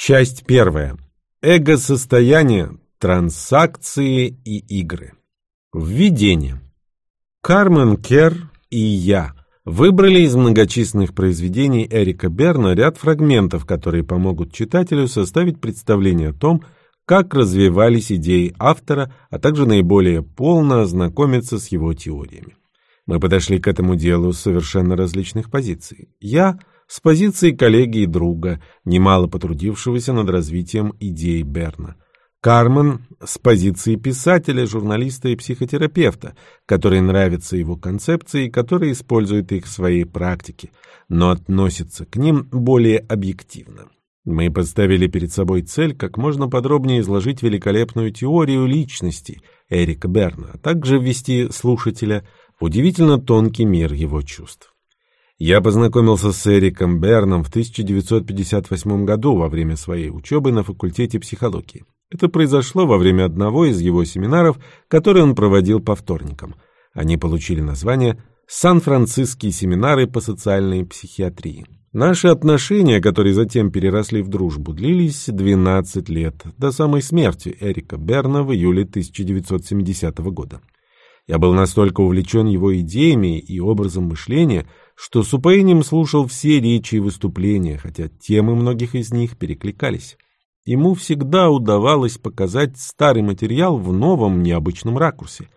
Часть первая. Эго-состояние, транзакции и игры. Введение. Кармен Кер и я выбрали из многочисленных произведений Эрика Берна ряд фрагментов, которые помогут читателю составить представление о том, как развивались идеи автора, а также наиболее полно ознакомиться с его теориями. Мы подошли к этому делу с совершенно различных позиций. Я – с позиции коллеги и друга, немало потрудившегося над развитием идей Берна. Кармен с позиции писателя, журналиста и психотерапевта, который нравится его концепции и который использует их в своей практике, но относится к ним более объективно. Мы поставили перед собой цель как можно подробнее изложить великолепную теорию личности Эрика Берна, а также ввести слушателя в удивительно тонкий мир его чувств. Я познакомился с Эриком Берном в 1958 году во время своей учебы на факультете психологии. Это произошло во время одного из его семинаров, который он проводил по вторникам. Они получили название «Сан-Франциские семинары по социальной психиатрии». Наши отношения, которые затем переросли в дружбу, длились 12 лет, до самой смерти Эрика Берна в июле 1970 года. Я был настолько увлечен его идеями и образом мышления, что с упоением слушал все речи и выступления, хотя темы многих из них перекликались. Ему всегда удавалось показать старый материал в новом необычном ракурсе.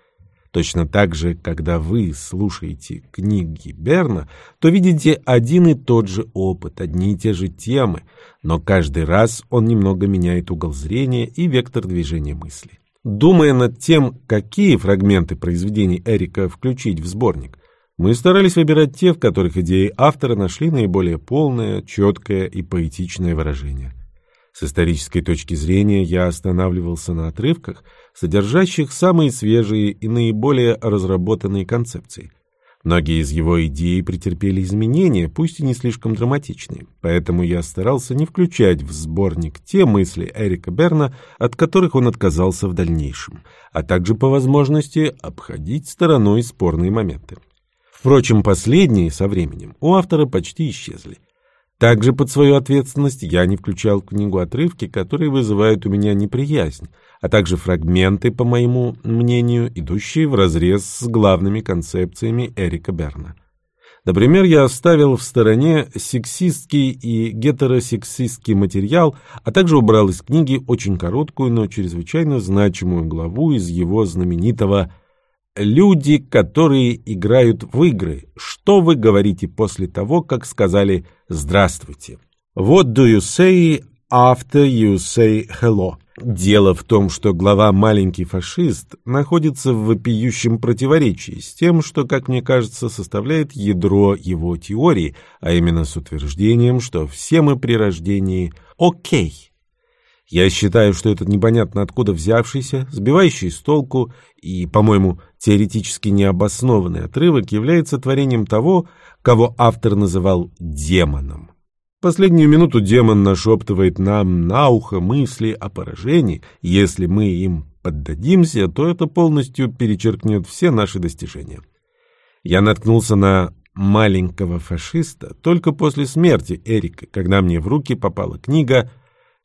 Точно так же, когда вы слушаете книги Берна, то видите один и тот же опыт, одни и те же темы, но каждый раз он немного меняет угол зрения и вектор движения мысли. Думая над тем, какие фрагменты произведений Эрика включить в сборник, мы старались выбирать те, в которых идеи автора нашли наиболее полное, четкое и поэтичное выражение. С исторической точки зрения я останавливался на отрывках, содержащих самые свежие и наиболее разработанные концепции – Многие из его идей претерпели изменения, пусть и не слишком драматичные, поэтому я старался не включать в сборник те мысли Эрика Берна, от которых он отказался в дальнейшем, а также по возможности обходить стороной спорные моменты. Впрочем, последние со временем у автора почти исчезли. Также под свою ответственность я не включал в книгу отрывки, которые вызывают у меня неприязнь, а также фрагменты, по моему мнению, идущие вразрез с главными концепциями Эрика Берна. Например, я оставил в стороне сексистский и гетеросексистский материал, а также убрал из книги очень короткую, но чрезвычайно значимую главу из его знаменитого Люди, которые играют в игры. Что вы говорите после того, как сказали «здравствуйте»? What do you say after you say hello? Дело в том, что глава «Маленький фашист» находится в вопиющем противоречии с тем, что, как мне кажется, составляет ядро его теории, а именно с утверждением, что все мы при рождении окей. Okay. Я считаю, что этот непонятно откуда взявшийся, сбивающий с толку и, по-моему, теоретически необоснованный отрывок является творением того, кого автор называл демоном. Последнюю минуту демон нашептывает нам на ухо мысли о поражении. Если мы им поддадимся, то это полностью перечеркнет все наши достижения. Я наткнулся на маленького фашиста только после смерти Эрика, когда мне в руки попала книга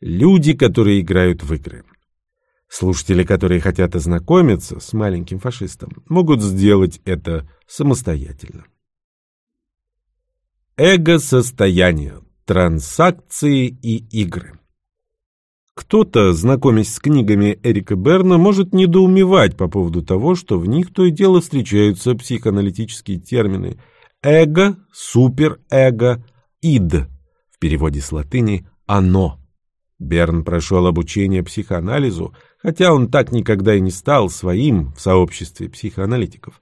Люди, которые играют в игры. Слушатели, которые хотят ознакомиться с маленьким фашистом, могут сделать это самостоятельно. Эго-состояние, транзакции и игры. Кто-то, знакомясь с книгами Эрика Берна, может недоумевать по поводу того, что в них то и дело встречаются психоаналитические термины «эго», «суперэго», «ид» в переводе с латыни «оно». Берн прошел обучение психоанализу, хотя он так никогда и не стал своим в сообществе психоаналитиков.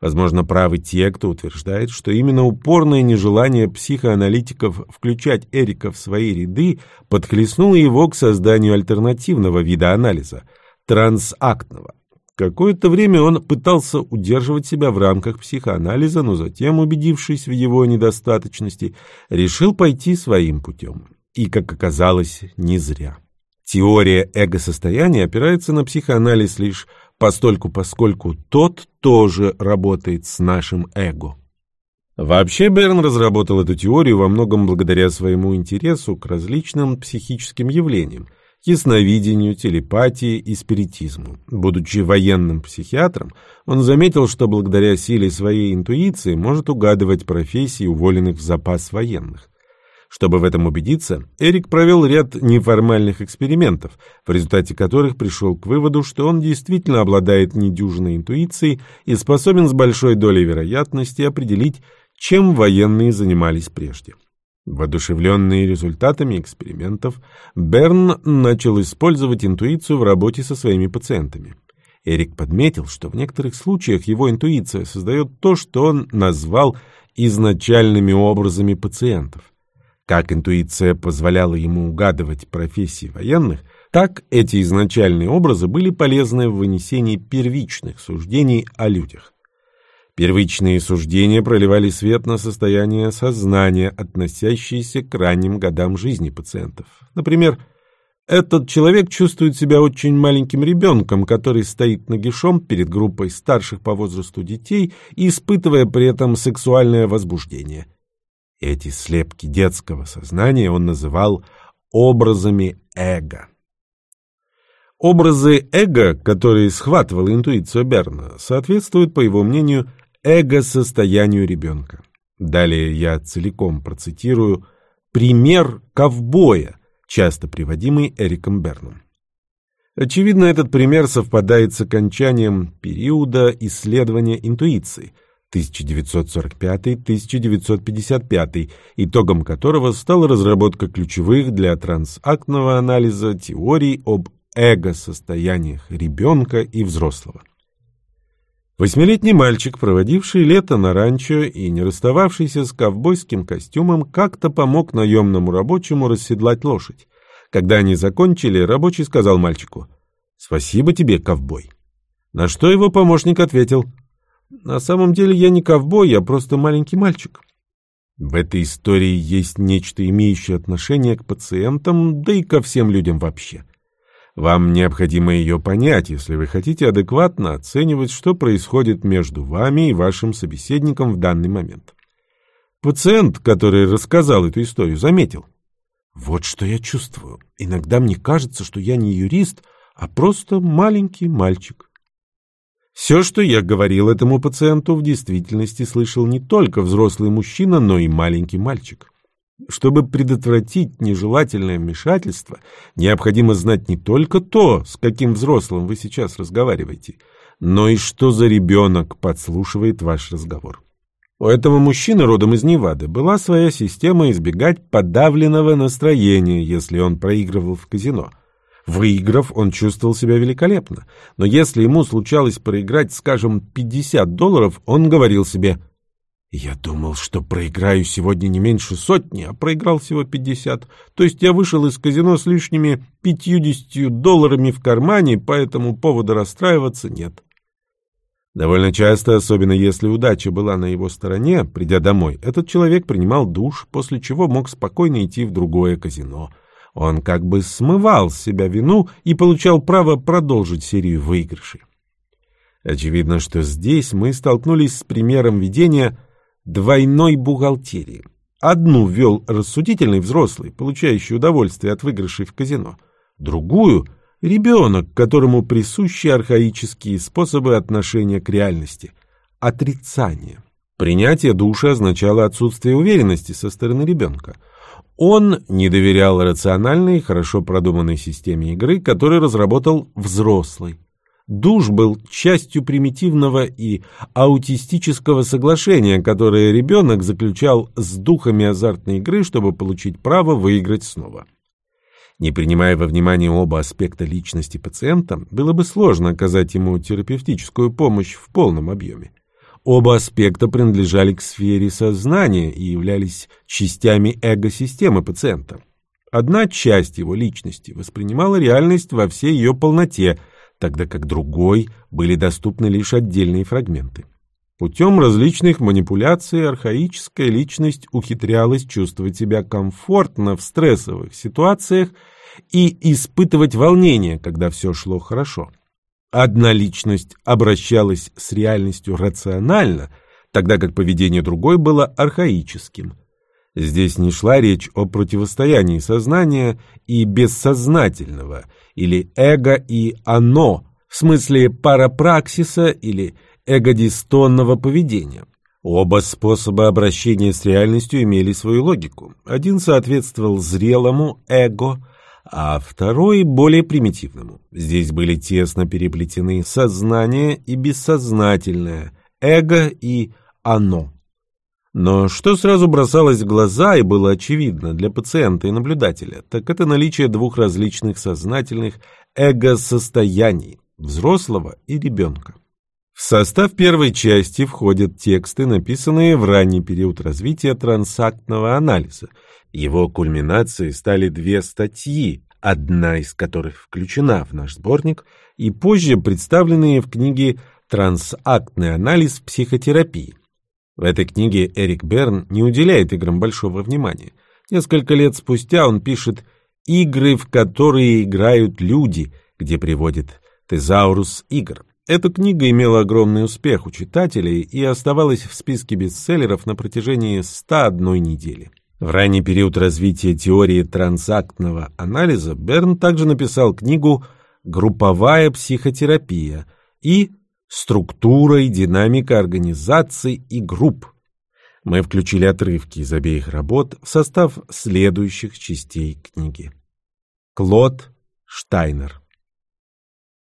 Возможно, правы те, кто утверждает, что именно упорное нежелание психоаналитиков включать Эрика в свои ряды подхлестнуло его к созданию альтернативного вида анализа – трансактного. Какое-то время он пытался удерживать себя в рамках психоанализа, но затем, убедившись в его недостаточности, решил пойти своим путем. И, как оказалось, не зря. Теория эго-состояния опирается на психоанализ лишь постольку, поскольку тот тоже работает с нашим эго. Вообще Берн разработал эту теорию во многом благодаря своему интересу к различным психическим явлениям, ясновидению, телепатии и спиритизму. Будучи военным психиатром, он заметил, что благодаря силе своей интуиции может угадывать профессии уволенных в запас военных. Чтобы в этом убедиться, Эрик провел ряд неформальных экспериментов, в результате которых пришел к выводу, что он действительно обладает недюжиной интуицией и способен с большой долей вероятности определить, чем военные занимались прежде. Воодушевленный результатами экспериментов, Берн начал использовать интуицию в работе со своими пациентами. Эрик подметил, что в некоторых случаях его интуиция создает то, что он назвал изначальными образами пациентов. Как интуиция позволяла ему угадывать профессии военных, так эти изначальные образы были полезны в вынесении первичных суждений о людях. Первичные суждения проливали свет на состояние сознания, относящееся к ранним годам жизни пациентов. Например, этот человек чувствует себя очень маленьким ребенком, который стоит нагишом перед группой старших по возрасту детей, испытывая при этом сексуальное возбуждение. Эти слепки детского сознания он называл образами эго. Образы эго, которые схватывала интуиция Берна, соответствуют, по его мнению, эго-состоянию ребенка. Далее я целиком процитирую пример ковбоя, часто приводимый Эриком Берном. Очевидно, этот пример совпадает с окончанием периода исследования интуиции – 1945-1955, итогом которого стала разработка ключевых для трансактного анализа теорий об эго-состояниях ребенка и взрослого. Восьмилетний мальчик, проводивший лето на ранчо и не расстававшийся с ковбойским костюмом, как-то помог наемному рабочему расседлать лошадь. Когда они закончили, рабочий сказал мальчику «Спасибо тебе, ковбой». На что его помощник ответил на самом деле я не ковбой, я просто маленький мальчик. В этой истории есть нечто, имеющее отношение к пациентам, да и ко всем людям вообще. Вам необходимо ее понять, если вы хотите адекватно оценивать, что происходит между вами и вашим собеседником в данный момент. Пациент, который рассказал эту историю, заметил. Вот что я чувствую. Иногда мне кажется, что я не юрист, а просто маленький мальчик. Все, что я говорил этому пациенту, в действительности слышал не только взрослый мужчина, но и маленький мальчик. Чтобы предотвратить нежелательное вмешательство, необходимо знать не только то, с каким взрослым вы сейчас разговариваете, но и что за ребенок подслушивает ваш разговор. У этого мужчины родом из Невады была своя система избегать подавленного настроения, если он проигрывал в казино – Выиграв, он чувствовал себя великолепно. Но если ему случалось проиграть, скажем, 50 долларов, он говорил себе «Я думал, что проиграю сегодня не меньше сотни, а проиграл всего 50. То есть я вышел из казино с лишними 50 долларами в кармане, по этому поводу расстраиваться нет». Довольно часто, особенно если удача была на его стороне, придя домой, этот человек принимал душ, после чего мог спокойно идти в другое казино – он как бы смывал с себя вину и получал право продолжить серию выигрышей. Очевидно, что здесь мы столкнулись с примером ведения двойной бухгалтерии. Одну вел рассудительный взрослый, получающий удовольствие от выигрышей в казино. Другую — ребенок, которому присущи архаические способы отношения к реальности — отрицание. Принятие души означало отсутствие уверенности со стороны ребенка — он не доверял рациональной, хорошо продуманной системе игры, которую разработал взрослый. Душ был частью примитивного и аутистического соглашения, которое ребенок заключал с духами азартной игры, чтобы получить право выиграть снова. Не принимая во внимание оба аспекта личности пациента, было бы сложно оказать ему терапевтическую помощь в полном объеме. Оба аспекта принадлежали к сфере сознания и являлись частями эго-системы пациента. Одна часть его личности воспринимала реальность во всей ее полноте, тогда как другой были доступны лишь отдельные фрагменты. Путем различных манипуляций архаическая личность ухитрялась чувствовать себя комфортно в стрессовых ситуациях и испытывать волнение, когда все шло хорошо. Одна личность обращалась с реальностью рационально, тогда как поведение другой было архаическим. Здесь не шла речь о противостоянии сознания и бессознательного, или эго и оно, в смысле парапраксиса или эгодистонного поведения. Оба способа обращения с реальностью имели свою логику. Один соответствовал зрелому эго, а второй — более примитивному. Здесь были тесно переплетены сознание и бессознательное, эго и оно. Но что сразу бросалось в глаза и было очевидно для пациента и наблюдателя, так это наличие двух различных сознательных эго-состояний – взрослого и ребенка. В состав первой части входят тексты, написанные в ранний период развития трансактного анализа. Его кульминацией стали две статьи, одна из которых включена в наш сборник, и позже представленные в книге «Трансактный анализ психотерапии». В этой книге Эрик Берн не уделяет играм большого внимания. Несколько лет спустя он пишет «Игры, в которые играют люди», где приводит «Тезаурус игр». Эта книга имела огромный успех у читателей и оставалась в списке бестселлеров на протяжении 101 недели. В ранний период развития теории трансактного анализа Берн также написал книгу «Групповая психотерапия» и «Структура и динамика организаций и групп». Мы включили отрывки из обеих работ в состав следующих частей книги. Клод Штайнер